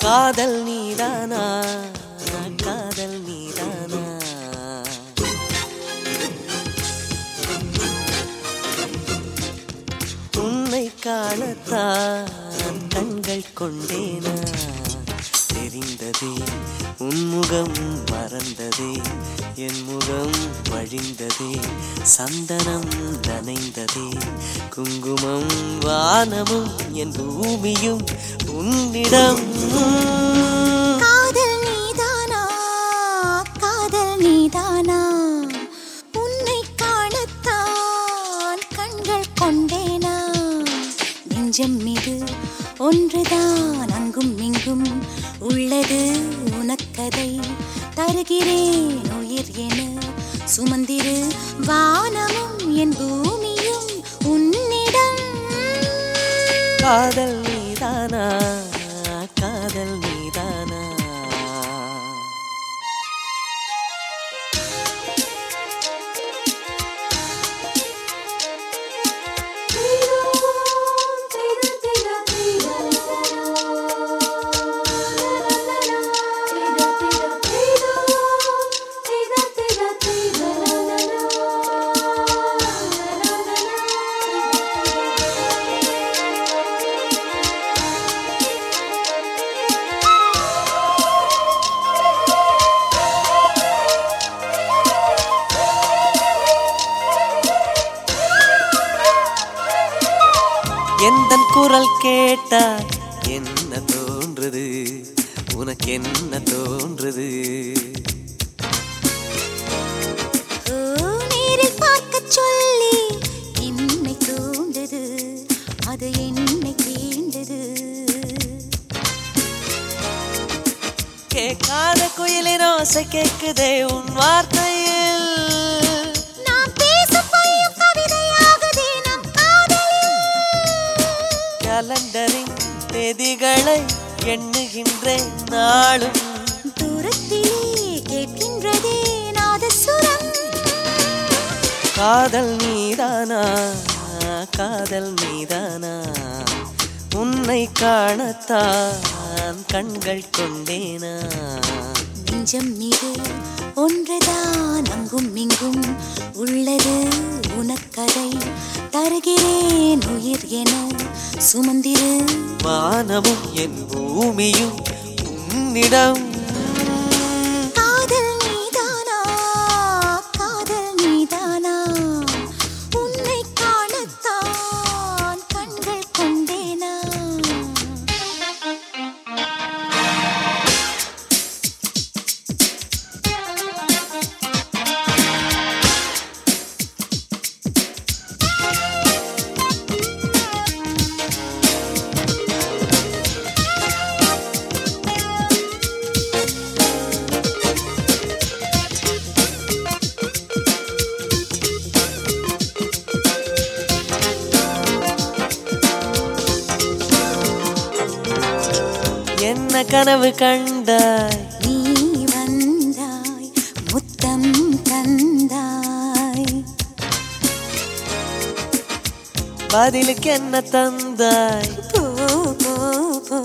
காதல் நீதானா? காதல் நீதானா? உன்னை காணத்தான் கண்கள் கொண்டேனா? தெரிந்ததே உன்முகம் மறந்ததே என் முகம் வழிந்ததே சந்தனம் நனைந்ததே. குங்குமம் வானமும் என் பூமியும் உன்னிடம். காதல் நீதானா? காதல் நீதானா? உன்னை காணத்தான் கண்கள் கொண்டேனா? நெஞ்சம் மீது ஒன்றுதான் அங்கும் இங்கும் உள்ளது உனக்கதை. வருகிறேன் உயிர் என சுமந்திரு. வானமும் என் பூமியும் உன்னிடம். காதல் நீதானா? எந்தன் குரல் கேட்டா என்ன தோன்றுது? உனக்கு என்ன தோன்றுது பார்க்கச் சொல்லி என்னை தூண்டது. அது என்னை தீண்டது. கேட்காத குயிலின் ஓசை கேக்குதே உன் வார்த்தையில் கலண்டரின் தேதிகளை எண்ணுகின்றேன் நாளும். தூரத்திலே கேட்கின்றதே நாதசுரம் காதல் நீதானா? காதல் நீதானா? உன்னை காணத்தான் கண்கள் கொண்டேனா? நெஞ்சம் மீது ஒன்றுதான் அங்கும் இங்கும் உள்ளது. வருகிறேன் உயிர் என சுமந்திரு. வானமும் என் பூமியும் உன்னிடம் என்ன கனவு கண்டாய். நீ வந்தாய் முத்தம் தந்தாய். பதிலுக்கு என்ன தந்தாய்? போ போ போ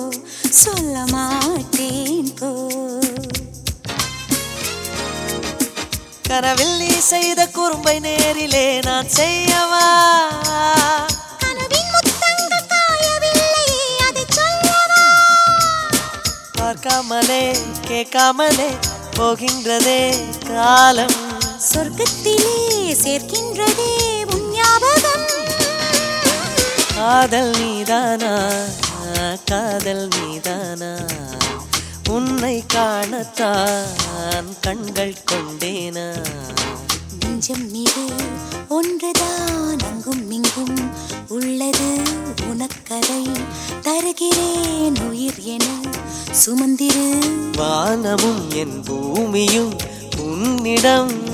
சொல்ல மாட்டேன் போ. கனவில் நீ செய்த குறும்பை நேரிலே நான் செய்யவா? பார்க்காமலே கேட்காமலே போகின்றதே காலம். சொர்க்கத்திலே சேர்க்கின்றதே உன் ஞாபகம். காதல் நீதானா? காதல் நீதானா? உன்னை காணத்தான் கண்கள் கொண்டேனா? நெஞ்சம் மீது ஒன்றுதான் அங்கும் இங்கும். உள்ளது உனக்கதை தருகிறேன் உயிர் என. சுமந்திரு. வானமும் என் பூமியும் உன்னிடம்.